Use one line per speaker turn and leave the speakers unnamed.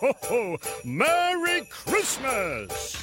ho, ho! Merry Christmas!